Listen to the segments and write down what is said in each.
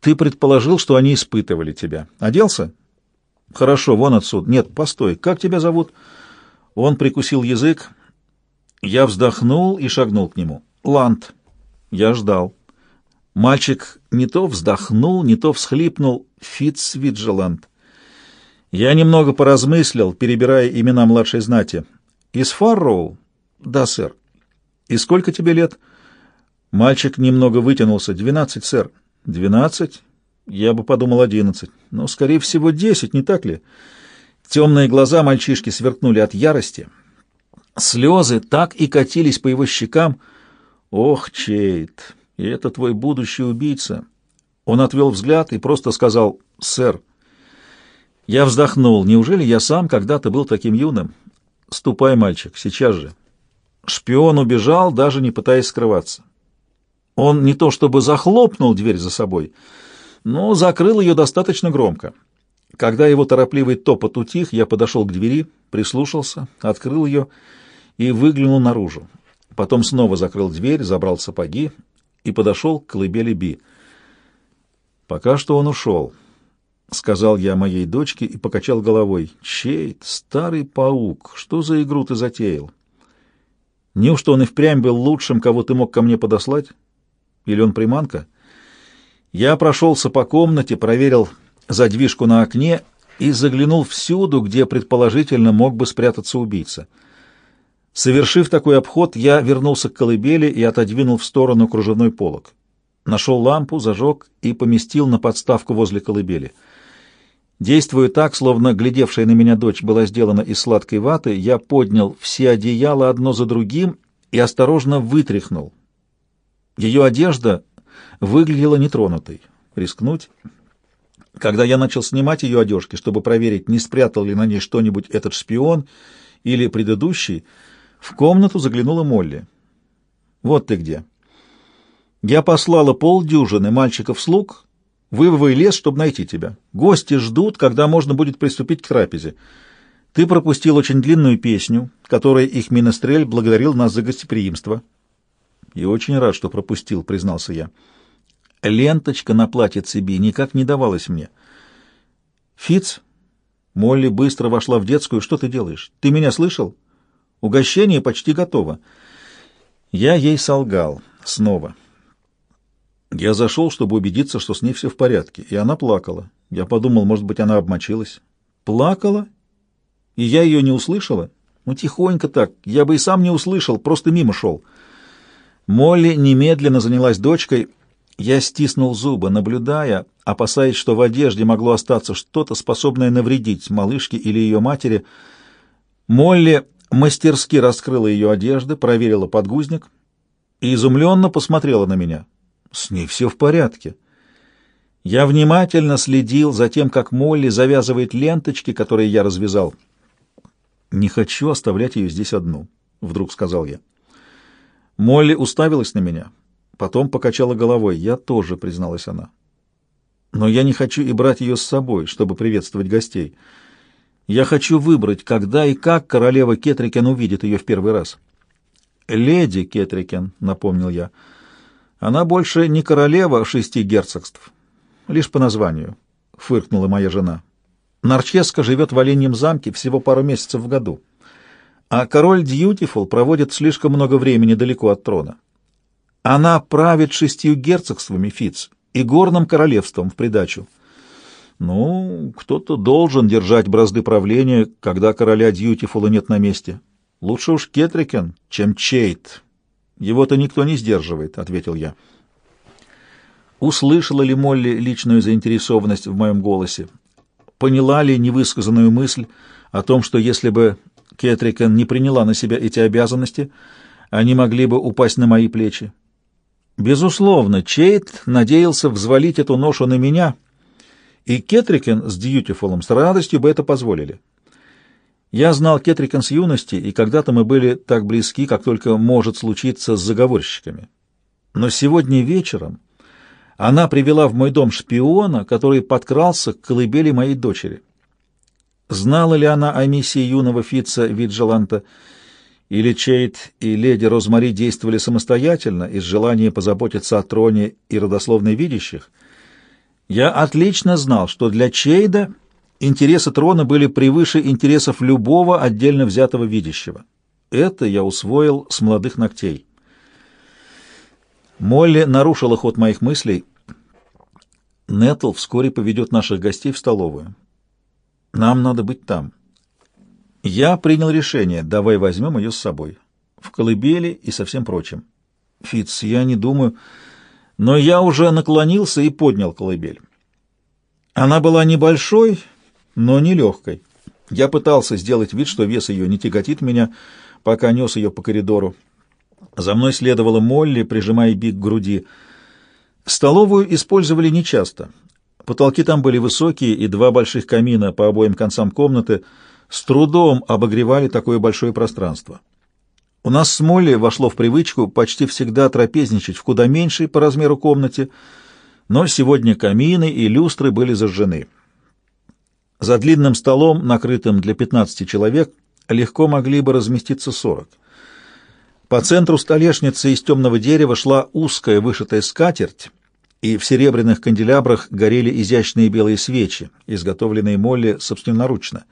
Ты предположил, что они испытывали тебя. Оделся? Хорошо, вон отсюда. Нет, постой. Как тебя зовут? Он прикусил язык. Я вздохнул и шагнул к нему. Ланд. Я ждал. Мальчик не то вздохнул, не то всхлипнул. Фитцвиджеланд. Я немного поразмыслил, перебирая имена младшей знати. Из Фарроу? Да, сэр. И сколько тебе лет? Мальчик немного вытянулся. Двенадцать, сэр. Двенадцать? Я бы подумал одиннадцать. Но, скорее всего, десять, не так ли? Темные глаза мальчишки сверкнули от ярости. Слезы так и катились по его щекам. «Ох, Чейт, и это твой будущий убийца!» Он отвел взгляд и просто сказал «Сэр». Я вздохнул. «Неужели я сам когда-то был таким юным?» «Ступай, мальчик, сейчас же». Шпион убежал, даже не пытаясь скрываться. Он не то чтобы захлопнул дверь за собой, но закрыл ее достаточно громко. Когда его торопливый топот утих, я подошел к двери, прислушался, открыл ее и выглянул наружу. Потом снова закрыл дверь, забрал сапоги и подошел к колыбели Би. «Пока что он ушел», — сказал я моей дочке и покачал головой. «Чейт, старый паук, что за игру ты затеял? Неужто он и впрямь был лучшим, кого ты мог ко мне подослать?» Или он приманка? Я прошелся по комнате, проверил задвижку на окне и заглянул всюду, где предположительно мог бы спрятаться убийца. Совершив такой обход, я вернулся к колыбели и отодвинул в сторону кружевной полог. Нашел лампу, зажег и поместил на подставку возле колыбели. Действуя так, словно глядевшая на меня дочь была сделана из сладкой ваты, я поднял все одеяла одно за другим и осторожно вытряхнул, ее одежда выглядела нетронутой. Рискнуть? Когда я начал снимать ее одежки, чтобы проверить, не спрятал ли на ней что-нибудь этот шпион или предыдущий, в комнату заглянула Молли. «Вот ты где!» «Я послала полдюжины мальчиков-слуг в Ивовый лес, чтобы найти тебя. Гости ждут, когда можно будет приступить к трапезе. Ты пропустил очень длинную песню, которой их Минестрель благодарил нас за гостеприимство». И очень рад, что пропустил, признался я. Ленточка на платье Циби никак не давалась мне. Фиц, Молли быстро вошла в детскую. Что ты делаешь? Ты меня слышал? Угощение почти готово. Я ей солгал. Снова. Я зашел, чтобы убедиться, что с ней все в порядке, и она плакала. Я подумал, может быть, она обмочилась. Плакала? И я ее не услышала? Ну, тихонько так. Я бы и сам не услышал, просто мимо шел. Молли немедленно занялась дочкой. Я стиснул зубы, наблюдая, опасаясь, что в одежде могло остаться что-то, способное навредить малышке или ее матери. Молли мастерски раскрыла ее одежды, проверила подгузник и изумленно посмотрела на меня. С ней все в порядке. Я внимательно следил за тем, как Молли завязывает ленточки, которые я развязал. «Не хочу оставлять ее здесь одну», — вдруг сказал я. Молли уставилась на меня, потом покачала головой. «Я тоже», — призналась она. «Но я не хочу и брать ее с собой, чтобы приветствовать гостей. Я хочу выбрать, когда и как королева Кетрикен увидит ее в первый раз». «Леди Кетрикен», — напомнил я. «Она больше не королева шести герцогств, лишь по названию», — фыркнула моя жена. «Нарческа живет в Оленьем замке всего пару месяцев в году» а король Дьютифул проводит слишком много времени далеко от трона. Она правит шестью герцогствами, Фиц, и горным королевством в придачу. Ну, кто-то должен держать бразды правления, когда короля Дьютифула нет на месте. Лучше уж Кетрикен, чем Чейт. Его-то никто не сдерживает, — ответил я. Услышала ли Молли личную заинтересованность в моем голосе? Поняла ли невысказанную мысль о том, что если бы Кетрикен не приняла на себя эти обязанности, они могли бы упасть на мои плечи. Безусловно, Чейт надеялся взвалить эту ношу на меня, и Кетрикен с Дьютифулом с радостью бы это позволили. Я знал Кетрикен с юности, и когда-то мы были так близки, как только может случиться с заговорщиками. Но сегодня вечером она привела в мой дом шпиона, который подкрался к колыбели моей дочери. Знала ли она о миссии юного Фитца Виджеланта, или Чейт и леди Розмари действовали самостоятельно из желания позаботиться о троне и родословной видящих? Я отлично знал, что для Чейда интересы трона были превыше интересов любого отдельно взятого видящего. Это я усвоил с молодых ногтей. Молли нарушила ход моих мыслей. Нетл вскоре поведет наших гостей в столовую. Нам надо быть там. Я принял решение, давай возьмем ее с собой. В колыбели и со всем прочим. Фиц, я не думаю... Но я уже наклонился и поднял колыбель. Она была небольшой, но не легкой. Я пытался сделать вид, что вес ее не тяготит меня, пока нес ее по коридору. За мной следовала Молли, прижимая бик к груди. Столовую использовали нечасто. Потолки там были высокие, и два больших камина по обоим концам комнаты с трудом обогревали такое большое пространство. У нас с Молли вошло в привычку почти всегда трапезничать в куда меньшей по размеру комнате, но сегодня камины и люстры были зажжены. За длинным столом, накрытым для 15 человек, легко могли бы разместиться 40. По центру столешницы из темного дерева шла узкая вышитая скатерть, и в серебряных канделябрах горели изящные белые свечи, изготовленные Молли собственноручно.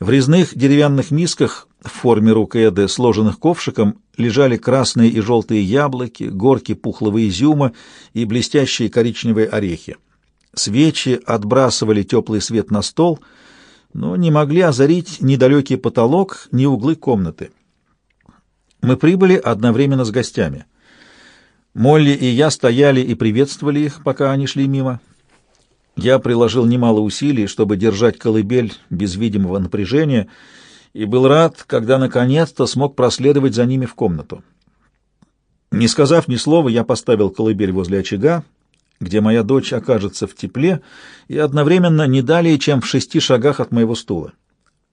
В резных деревянных мисках в форме рук Эды, сложенных ковшиком, лежали красные и желтые яблоки, горки пухлого изюма и блестящие коричневые орехи. Свечи отбрасывали теплый свет на стол, но не могли озарить ни далекий потолок, ни углы комнаты. Мы прибыли одновременно с гостями. Молли и я стояли и приветствовали их, пока они шли мимо. Я приложил немало усилий, чтобы держать колыбель без видимого напряжения, и был рад, когда наконец-то смог проследовать за ними в комнату. Не сказав ни слова, я поставил колыбель возле очага, где моя дочь окажется в тепле, и одновременно не далее, чем в шести шагах от моего стула.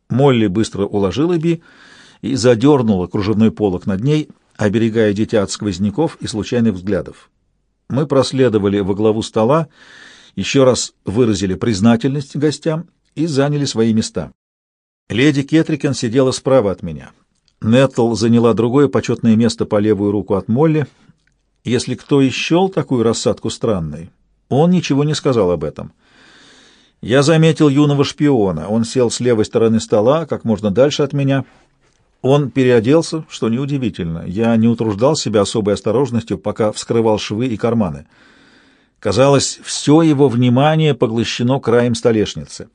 Молли быстро уложила Би, и задернула кружевной полок над ней, оберегая дитя от сквозняков и случайных взглядов. Мы проследовали во главу стола, еще раз выразили признательность гостям и заняли свои места. Леди Кетрикен сидела справа от меня. Нетл заняла другое почетное место по левую руку от Молли. Если кто и счел такую рассадку странной, он ничего не сказал об этом. Я заметил юного шпиона. Он сел с левой стороны стола, как можно дальше от меня — он переоделся, что неудивительно. Я не утруждал себя особой осторожностью, пока вскрывал швы и карманы. Казалось, все его внимание поглощено краем столешницы.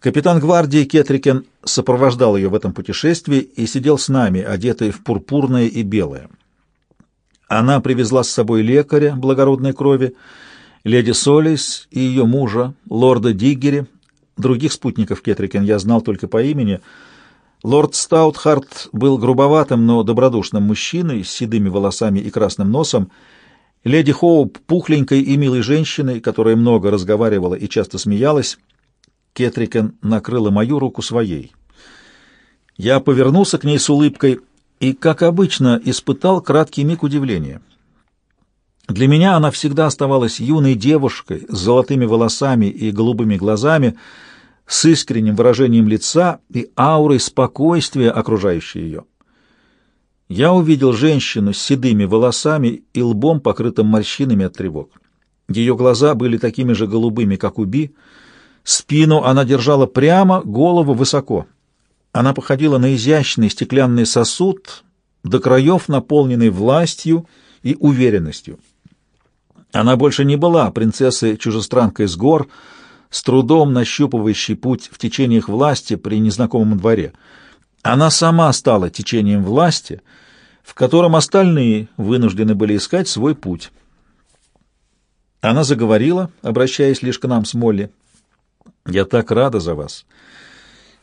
Капитан гвардии Кетрикен сопровождал ее в этом путешествии и сидел с нами, одетый в пурпурное и белое. Она привезла с собой лекаря благородной крови, леди Солис и ее мужа, лорда Диггери. Других спутников Кетрикен я знал только по имени — Лорд Стаутхарт был грубоватым, но добродушным мужчиной с седыми волосами и красным носом. Леди Хоуп — пухленькой и милой женщиной, которая много разговаривала и часто смеялась. Кетрикен накрыла мою руку своей. Я повернулся к ней с улыбкой и, как обычно, испытал краткий миг удивления. Для меня она всегда оставалась юной девушкой с золотыми волосами и голубыми глазами, с искренним выражением лица и аурой спокойствия, окружающей ее. Я увидел женщину с седыми волосами и лбом, покрытым морщинами от тревог. Ее глаза были такими же голубыми, как у Би. Спину она держала прямо, голову высоко. Она походила на изящный стеклянный сосуд, до краев наполненный властью и уверенностью. Она больше не была принцессой-чужестранкой с гор, с трудом нащупывающий путь в течениях власти при незнакомом дворе. Она сама стала течением власти, в котором остальные вынуждены были искать свой путь. Она заговорила, обращаясь лишь к нам с Молли. «Я так рада за вас».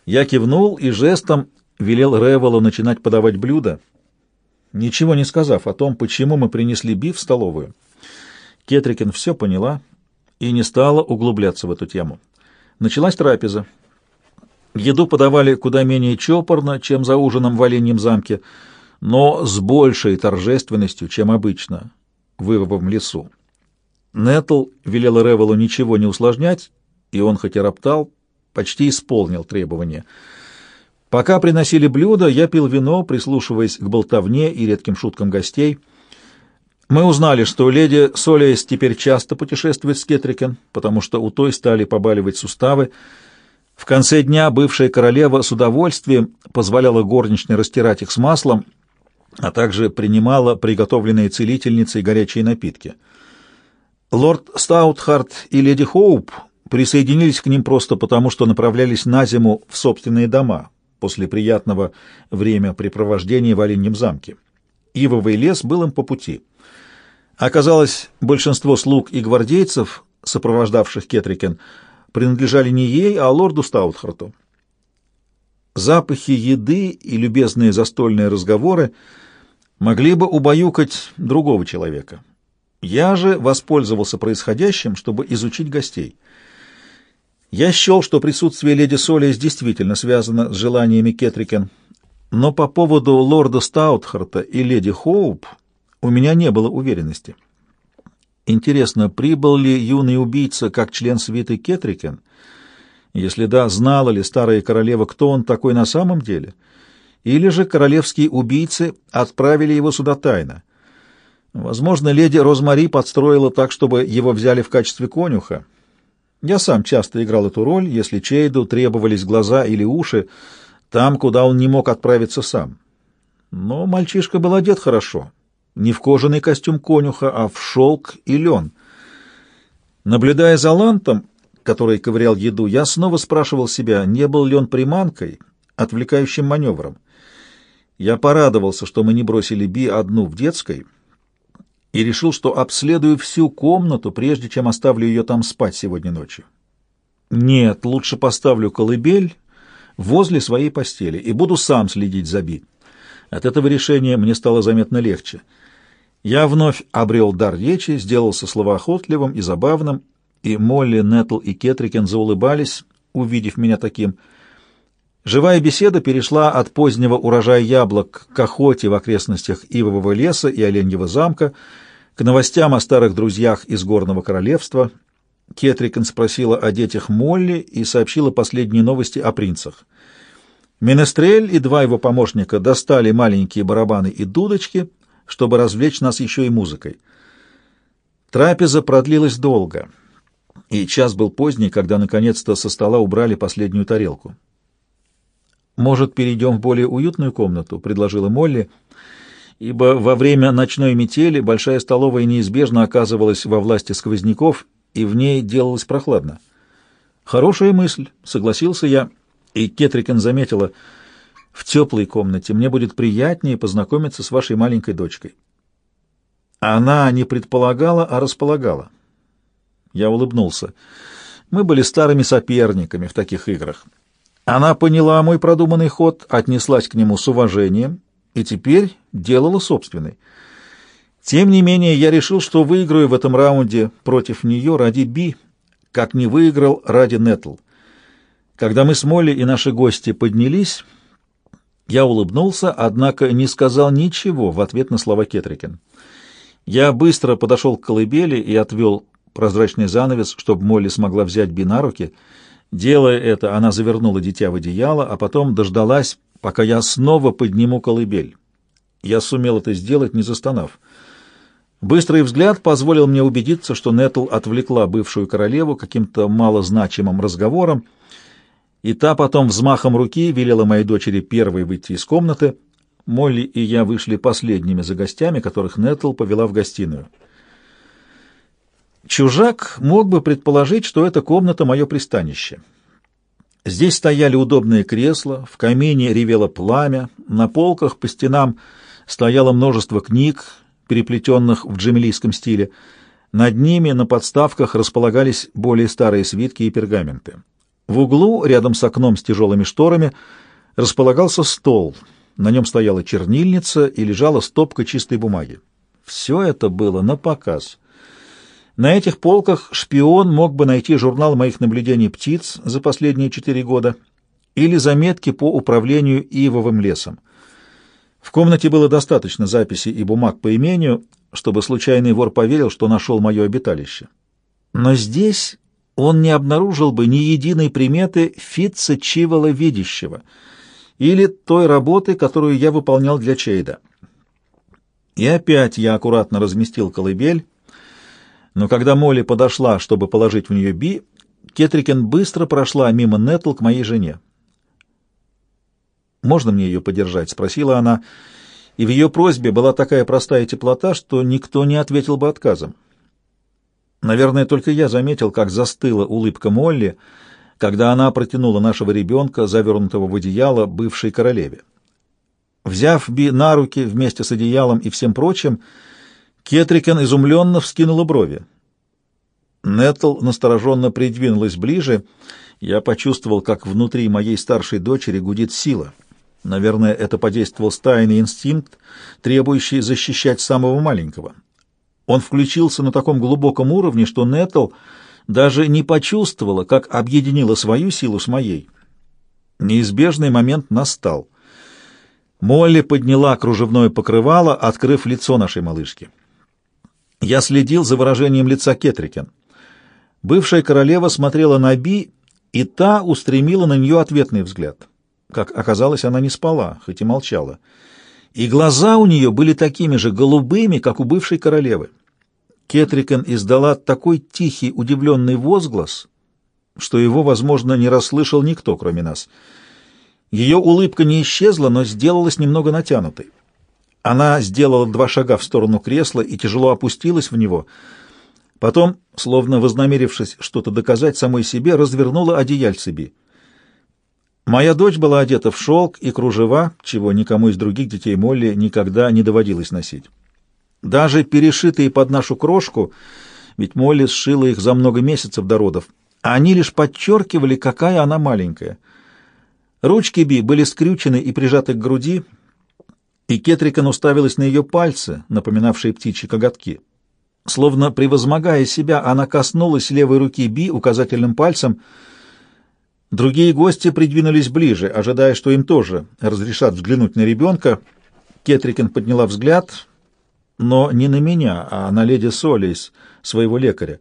Я кивнул и жестом велел Ревелу начинать подавать блюда, ничего не сказав о том, почему мы принесли биф в столовую. Кетрикин все поняла — и не стала углубляться в эту тему. Началась трапеза. Еду подавали куда менее чопорно, чем за ужином в Оленьем замке, но с большей торжественностью, чем обычно в Ивовом лесу. Нетл велел Ревелу ничего не усложнять, и он, хоть и роптал, почти исполнил требования. Пока приносили блюда, я пил вино, прислушиваясь к болтовне и редким шуткам гостей — Мы узнали, что леди Солиес теперь часто путешествует с Кетрикен, потому что у той стали побаливать суставы. В конце дня бывшая королева с удовольствием позволяла горничной растирать их с маслом, а также принимала приготовленные целительницей горячие напитки. Лорд Стаутхарт и леди Хоуп присоединились к ним просто потому, что направлялись на зиму в собственные дома после приятного времяпрепровождения в Оленьем замке. Ивовый лес был им по пути. Оказалось, большинство слуг и гвардейцев, сопровождавших Кетрикен, принадлежали не ей, а лорду Стаутхарту. Запахи еды и любезные застольные разговоры могли бы убаюкать другого человека. Я же воспользовался происходящим, чтобы изучить гостей. Я счел, что присутствие леди Солис действительно связано с желаниями Кетрикен, но по поводу лорда Стаутхарта и леди Хоуп у меня не было уверенности. Интересно, прибыл ли юный убийца как член свиты Кетрикен? Если да, знала ли старая королева, кто он такой на самом деле? Или же королевские убийцы отправили его сюда тайно? Возможно, леди Розмари подстроила так, чтобы его взяли в качестве конюха. Я сам часто играл эту роль, если Чейду требовались глаза или уши, там, куда он не мог отправиться сам. Но мальчишка был одет хорошо, не в кожаный костюм конюха, а в шелк и лен. Наблюдая за лантом, который ковырял еду, я снова спрашивал себя, не был ли он приманкой, отвлекающим маневром. Я порадовался, что мы не бросили Би одну в детской, и решил, что обследую всю комнату, прежде чем оставлю ее там спать сегодня ночью. Нет, лучше поставлю колыбель возле своей постели и буду сам следить за Би. От этого решения мне стало заметно легче — я вновь обрел дар речи, сделался словоохотливым и забавным, и Молли, Нетл и Кетрикен заулыбались, увидев меня таким. Живая беседа перешла от позднего урожая яблок к охоте в окрестностях Ивового леса и Оленьего замка, к новостям о старых друзьях из Горного Королевства. Кетрикен спросила о детях Молли и сообщила последние новости о принцах. Менестрель и два его помощника достали маленькие барабаны и дудочки — чтобы развлечь нас еще и музыкой. Трапеза продлилась долго, и час был поздний, когда наконец-то со стола убрали последнюю тарелку. «Может, перейдем в более уютную комнату?» — предложила Молли, ибо во время ночной метели большая столовая неизбежно оказывалась во власти сквозняков, и в ней делалось прохладно. «Хорошая мысль», — согласился я, и Кетрикен заметила — в теплой комнате мне будет приятнее познакомиться с вашей маленькой дочкой. Она не предполагала, а располагала. Я улыбнулся. Мы были старыми соперниками в таких играх. Она поняла мой продуманный ход, отнеслась к нему с уважением и теперь делала собственный. Тем не менее, я решил, что выиграю в этом раунде против нее ради Би, как не выиграл ради Нетл. Когда мы с Молли и наши гости поднялись, я улыбнулся, однако не сказал ничего в ответ на слова Кетрикен. Я быстро подошел к колыбели и отвел прозрачный занавес, чтобы Молли смогла взять Би на руки. Делая это, она завернула дитя в одеяло, а потом дождалась, пока я снова подниму колыбель. Я сумел это сделать, не застонав. Быстрый взгляд позволил мне убедиться, что Нетл отвлекла бывшую королеву каким-то малозначимым разговором, и та потом взмахом руки велела моей дочери первой выйти из комнаты. Молли и я вышли последними за гостями, которых Нетл повела в гостиную. Чужак мог бы предположить, что эта комната — мое пристанище. Здесь стояли удобные кресла, в камине ревело пламя, на полках по стенам стояло множество книг, переплетенных в джемилийском стиле. Над ними на подставках располагались более старые свитки и пергаменты. В углу, рядом с окном с тяжелыми шторами, располагался стол. На нем стояла чернильница и лежала стопка чистой бумаги. Все это было на показ. На этих полках шпион мог бы найти журнал моих наблюдений птиц за последние четыре года или заметки по управлению ивовым лесом. В комнате было достаточно записей и бумаг по имению, чтобы случайный вор поверил, что нашел мое обиталище. Но здесь он не обнаружил бы ни единой приметы Фитца Чивола Видящего или той работы, которую я выполнял для Чейда. И опять я аккуратно разместил колыбель, но когда Молли подошла, чтобы положить в нее Би, Кетрикен быстро прошла мимо Нетл к моей жене. «Можно мне ее подержать?» — спросила она, и в ее просьбе была такая простая теплота, что никто не ответил бы отказом. Наверное, только я заметил, как застыла улыбка Молли, когда она протянула нашего ребенка, завернутого в одеяло, бывшей королеве. Взяв Би на руки вместе с одеялом и всем прочим, Кетрикен изумленно вскинула брови. Нетл настороженно придвинулась ближе. Я почувствовал, как внутри моей старшей дочери гудит сила. Наверное, это подействовал стайный инстинкт, требующий защищать самого маленького. Он включился на таком глубоком уровне, что Нетл даже не почувствовала, как объединила свою силу с моей. Неизбежный момент настал. Молли подняла кружевное покрывало, открыв лицо нашей малышки. Я следил за выражением лица Кетрикен. Бывшая королева смотрела на Би, и та устремила на нее ответный взгляд. Как оказалось, она не спала, хоть и молчала. И глаза у нее были такими же голубыми, как у бывшей королевы. Кетрикен издала такой тихий, удивленный возглас, что его, возможно, не расслышал никто, кроме нас. Ее улыбка не исчезла, но сделалась немного натянутой. Она сделала два шага в сторону кресла и тяжело опустилась в него. Потом, словно вознамерившись что-то доказать самой себе, развернула одеяльце Би. Моя дочь была одета в шелк и кружева, чего никому из других детей Молли никогда не доводилось носить. Даже перешитые под нашу крошку, ведь Молли сшила их за много месяцев до родов, они лишь подчеркивали, какая она маленькая. Ручки Би были скрючены и прижаты к груди, и Кетрикон уставилась на ее пальцы, напоминавшие птичьи коготки. Словно превозмогая себя, она коснулась левой руки Би указательным пальцем. Другие гости придвинулись ближе, ожидая, что им тоже разрешат взглянуть на ребенка. Кетрикон подняла взгляд, но не на меня, а на леди Солис, своего лекаря.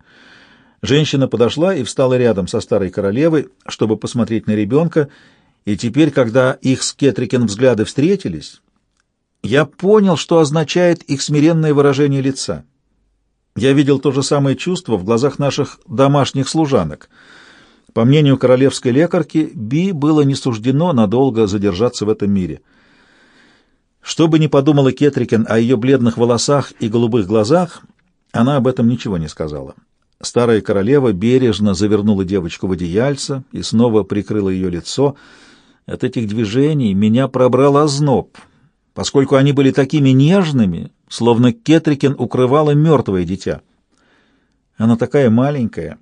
Женщина подошла и встала рядом со старой королевой, чтобы посмотреть на ребенка, и теперь, когда их с Кетрикен взгляды встретились, я понял, что означает их смиренное выражение лица. Я видел то же самое чувство в глазах наших домашних служанок. По мнению королевской лекарки, Би было не суждено надолго задержаться в этом мире. Что бы ни подумала Кетрикен о ее бледных волосах и голубых глазах, она об этом ничего не сказала. Старая королева бережно завернула девочку в одеяльце и снова прикрыла ее лицо. От этих движений меня пробрал озноб — поскольку они были такими нежными, словно Кетрикен укрывала мертвое дитя. «Она такая маленькая», —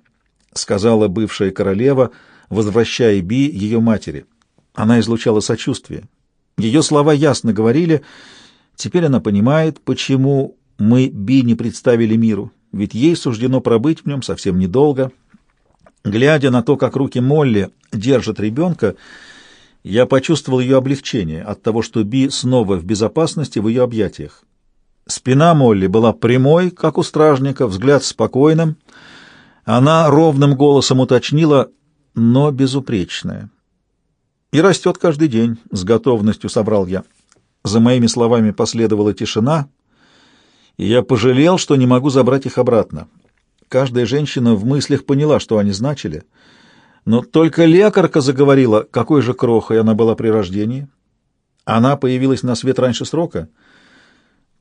сказала бывшая королева, возвращая Би ее матери. Она излучала сочувствие. Ее слова ясно говорили, теперь она понимает, почему мы Би не представили миру, ведь ей суждено пробыть в нем совсем недолго. Глядя на то, как руки Молли держат ребенка, — я почувствовал ее облегчение от того, что Би снова в безопасности в ее объятиях. Спина Молли была прямой, как у стражника, взгляд спокойным. Она ровным голосом уточнила, но безупречная. И растет каждый день, с готовностью собрал я. За моими словами последовала тишина, и я пожалел, что не могу забрать их обратно. Каждая женщина в мыслях поняла, что они значили — но только лекарка заговорила, какой же крохой она была при рождении. Она появилась на свет раньше срока.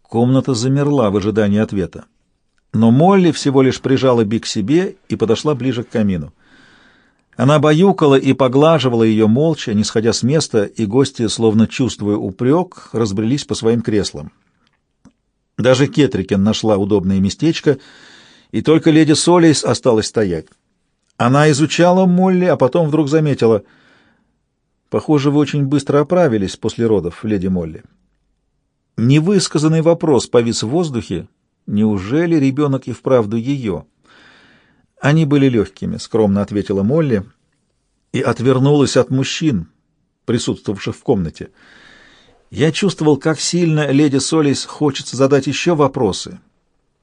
Комната замерла в ожидании ответа. Но Молли всего лишь прижала Би к себе и подошла ближе к камину. Она баюкала и поглаживала ее молча, не сходя с места, и гости, словно чувствуя упрек, разбрелись по своим креслам. Даже Кетрикен нашла удобное местечко, и только леди Солейс осталась стоять. Она изучала Молли, а потом вдруг заметила. «Похоже, вы очень быстро оправились после родов, леди Молли». Невысказанный вопрос повис в воздухе. Неужели ребенок и вправду ее? Они были легкими, скромно ответила Молли и отвернулась от мужчин, присутствовавших в комнате. Я чувствовал, как сильно леди Солис хочется задать еще вопросы.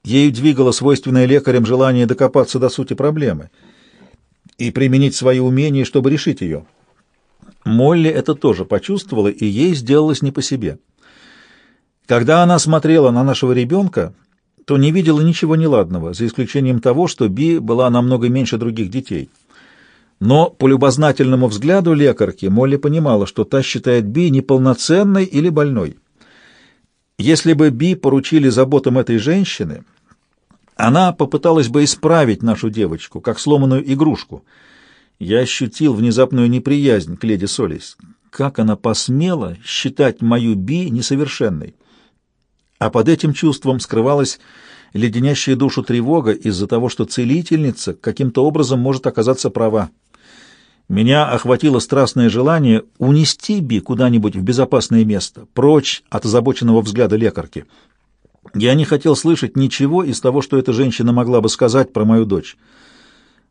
Ею двигало свойственное лекарям желание докопаться до сути проблемы — и применить свои умения, чтобы решить ее. Молли это тоже почувствовала, и ей сделалось не по себе. Когда она смотрела на нашего ребенка, то не видела ничего неладного, за исключением того, что Би была намного меньше других детей. Но по любознательному взгляду лекарки Молли понимала, что та считает Би неполноценной или больной. Если бы Би поручили заботам этой женщины, она попыталась бы исправить нашу девочку, как сломанную игрушку. Я ощутил внезапную неприязнь к леди Солис. Как она посмела считать мою Би несовершенной? А под этим чувством скрывалась леденящая душу тревога из-за того, что целительница каким-то образом может оказаться права. Меня охватило страстное желание унести Би куда-нибудь в безопасное место, прочь от озабоченного взгляда лекарки. Я не хотел слышать ничего из того, что эта женщина могла бы сказать про мою дочь.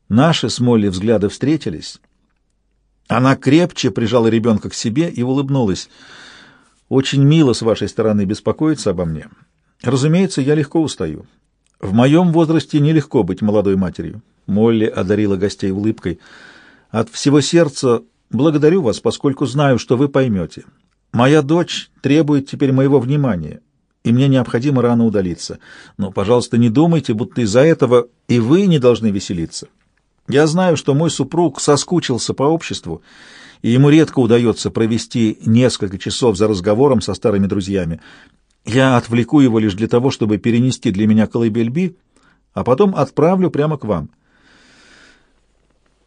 Наши с Молли взгляды встретились. Она крепче прижала ребенка к себе и улыбнулась. «Очень мило с вашей стороны беспокоиться обо мне. Разумеется, я легко устаю. В моем возрасте нелегко быть молодой матерью». Молли одарила гостей улыбкой — от всего сердца благодарю вас, поскольку знаю, что вы поймете. Моя дочь требует теперь моего внимания, и мне необходимо рано удалиться. Но, пожалуйста, не думайте, будто из-за этого и вы не должны веселиться. Я знаю, что мой супруг соскучился по обществу, и ему редко удается провести несколько часов за разговором со старыми друзьями. Я отвлеку его лишь для того, чтобы перенести для меня колыбель а потом отправлю прямо к вам».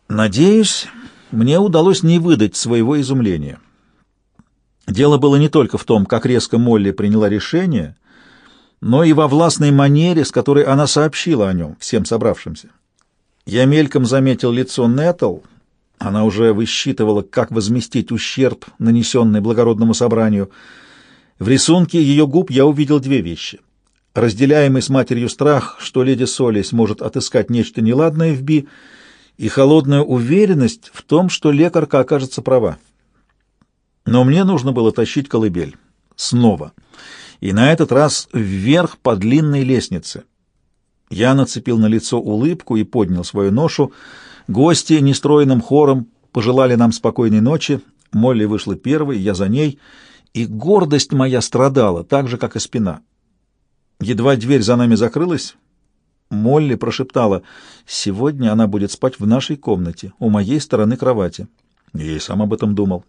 Надеюсь, мне удалось не выдать своего изумления. Дело было не только в том, как резко Молли приняла решение, но и во властной манере, с которой она сообщила о нем всем собравшимся. Я мельком заметил лицо Нетл, она уже высчитывала, как возместить ущерб, нанесенный благородному собранию. В рисунке ее губ я увидел две вещи. Разделяемый с матерью страх, что леди Соли сможет отыскать нечто неладное в Би — и холодная уверенность в том, что лекарка окажется права. Но мне нужно было тащить колыбель. Снова. И на этот раз вверх по длинной лестнице. Я нацепил на лицо улыбку и поднял свою ношу. Гости нестроенным хором пожелали нам спокойной ночи. Молли вышла первой, я за ней, и гордость моя страдала, так же, как и спина. Едва дверь за нами закрылась, Молли прошептала, «Сегодня она будет спать в нашей комнате, у моей стороны кровати». Я и сам об этом думал.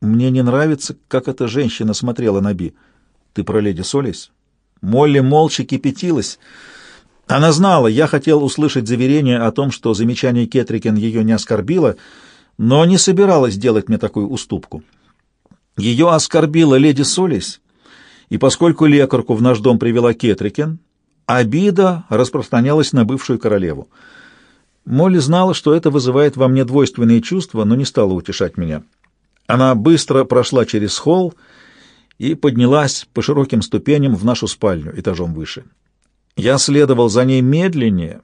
Мне не нравится, как эта женщина смотрела на Би. Ты про леди Солис? Молли молча кипятилась. Она знала, я хотел услышать заверение о том, что замечание Кетрикен ее не оскорбило, но не собиралась делать мне такую уступку. Ее оскорбила леди Солис, и поскольку лекарку в наш дом привела Кетрикен, Обида распространялась на бывшую королеву. Молли знала, что это вызывает во мне двойственные чувства, но не стала утешать меня. Она быстро прошла через холл и поднялась по широким ступеням в нашу спальню этажом выше. Я следовал за ней медленнее.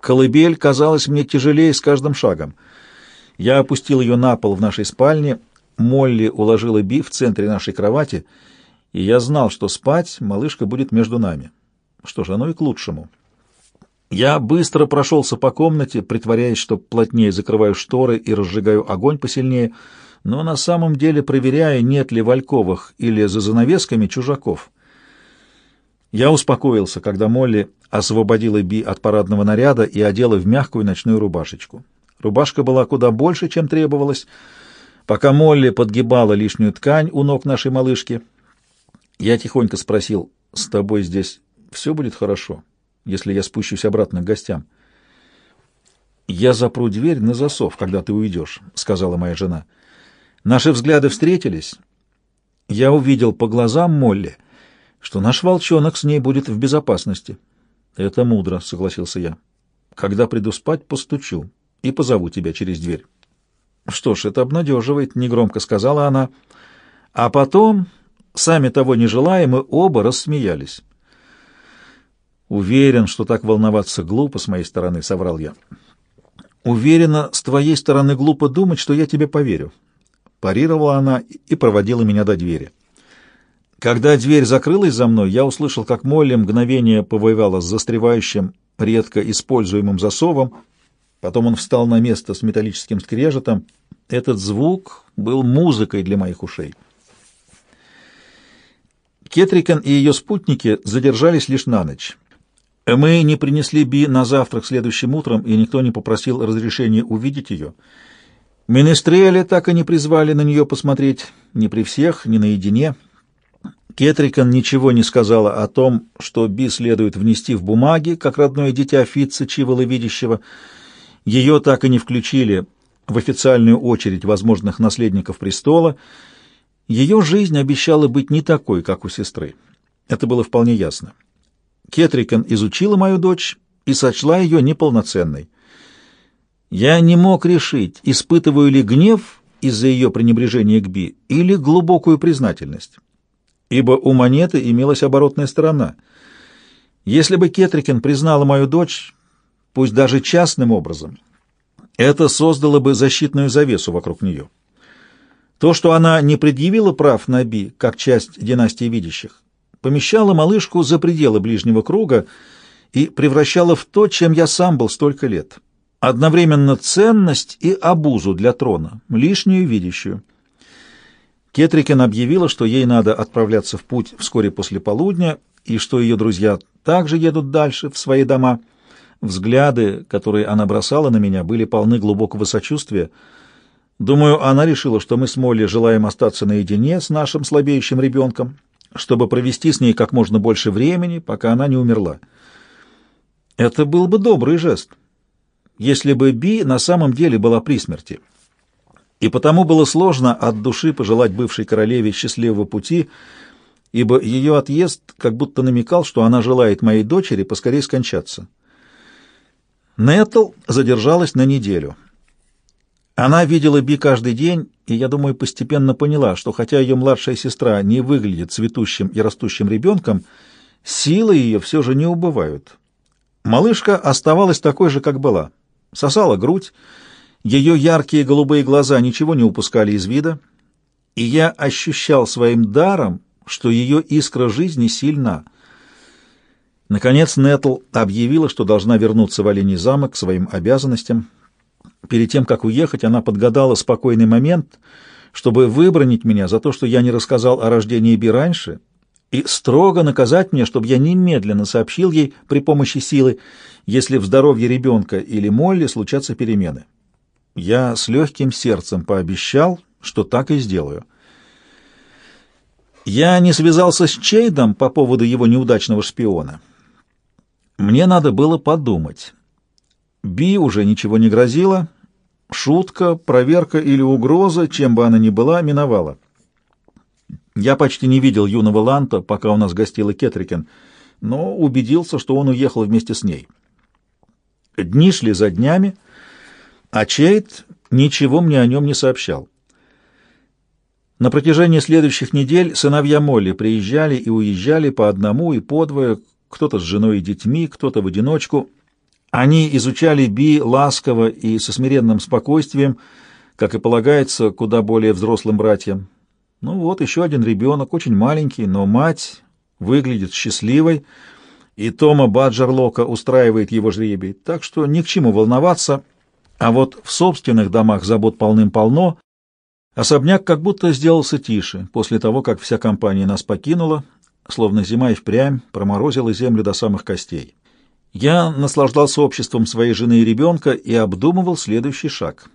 Колыбель казалась мне тяжелее с каждым шагом. Я опустил ее на пол в нашей спальне, Молли уложила Би в центре нашей кровати, и я знал, что спать малышка будет между нами. Что ж, оно и к лучшему. Я быстро прошелся по комнате, притворяясь, что плотнее закрываю шторы и разжигаю огонь посильнее, но на самом деле проверяя, нет ли вальковых или за занавесками чужаков. Я успокоился, когда Молли освободила Би от парадного наряда и одела в мягкую ночную рубашечку. Рубашка была куда больше, чем требовалось. Пока Молли подгибала лишнюю ткань у ног нашей малышки, я тихонько спросил, «С тобой здесь все будет хорошо, если я спущусь обратно к гостям. «Я запру дверь на засов, когда ты уйдешь», — сказала моя жена. Наши взгляды встретились. Я увидел по глазам Молли, что наш волчонок с ней будет в безопасности. «Это мудро», — согласился я. «Когда приду спать, постучу и позову тебя через дверь». «Что ж, это обнадеживает», — негромко сказала она. А потом, сами того не желая, мы оба рассмеялись. Уверен, что так волноваться глупо с моей стороны, соврал я. Уверена, с твоей стороны глупо думать, что я тебе поверю. Парировала она и проводила меня до двери. Когда дверь закрылась за мной, я услышал, как Молли мгновение повоевала с застревающим, редко используемым засовом. Потом он встал на место с металлическим скрежетом. Этот звук был музыкой для моих ушей. Кетрикен и ее спутники задержались лишь на ночь. Мы не принесли Би на завтрак следующим утром, и никто не попросил разрешения увидеть ее. Министрели так и не призвали на нее посмотреть, ни при всех, ни наедине. Кетрикон ничего не сказала о том, что Би следует внести в бумаги, как родное дитя Фитца Чивола Видящего. Ее так и не включили в официальную очередь возможных наследников престола. Ее жизнь обещала быть не такой, как у сестры. Это было вполне ясно. Кетрикен изучила мою дочь и сочла ее неполноценной. Я не мог решить, испытываю ли гнев из-за ее пренебрежения к Би или глубокую признательность, ибо у монеты имелась оборотная сторона. Если бы Кетрикен признала мою дочь, пусть даже частным образом, это создало бы защитную завесу вокруг нее. То, что она не предъявила прав на Би, как часть династии видящих, помещало малышку за пределы ближнего круга и превращало в то, чем я сам был столько лет. Одновременно ценность и обузу для трона, лишнюю видящую. Кетрикен объявила, что ей надо отправляться в путь вскоре после полудня, и что ее друзья также едут дальше, в свои дома — Взгляды, которые она бросала на меня, были полны глубокого сочувствия. Думаю, она решила, что мы с Молли желаем остаться наедине с нашим слабеющим ребенком, чтобы провести с ней как можно больше времени, пока она не умерла. Это был бы добрый жест, если бы Би на самом деле была при смерти. И потому было сложно от души пожелать бывшей королеве счастливого пути, ибо ее отъезд как будто намекал, что она желает моей дочери поскорее скончаться. Нетл задержалась на неделю. Она видела Би каждый день, и, я думаю, постепенно поняла, что хотя ее младшая сестра не выглядит цветущим и растущим ребенком, силы ее все же не убывают. Малышка оставалась такой же, как была. Сосала грудь, ее яркие голубые глаза ничего не упускали из вида, и я ощущал своим даром, что ее искра жизни сильна — Наконец Нетл объявила, что должна вернуться в Оленей замок к своим обязанностям. Перед тем, как уехать, она подгадала спокойный момент, чтобы выбронить меня за то, что я не рассказал о рождении Би раньше, и строго наказать мне, чтобы я немедленно сообщил ей при помощи силы, если в здоровье ребенка или Молли случатся перемены. Я с легким сердцем пообещал, что так и сделаю. Я не связался с Чейдом по поводу его неудачного шпиона. Мне надо было подумать. Би уже ничего не грозило. Шутка, проверка или угроза, чем бы она ни была, миновала. Я почти не видел юного Ланта, пока у нас гостила Кетрикен, но убедился, что он уехал вместе с ней. Дни шли за днями, а Чейд ничего мне о нем не сообщал. На протяжении следующих недель сыновья Молли приезжали и уезжали по одному и по двое, кто-то с женой и детьми, кто-то в одиночку. Они изучали Би ласково и со смиренным спокойствием, как и полагается куда более взрослым братьям. Ну вот еще один ребенок, очень маленький, но мать выглядит счастливой, и Тома Баджерлока устраивает его жребий, так что ни к чему волноваться, а вот в собственных домах забот полным-полно, особняк как будто сделался тише после того, как вся компания нас покинула, словно зима и впрямь проморозила землю до самых костей. Я наслаждался обществом своей жены и ребенка и обдумывал следующий шаг.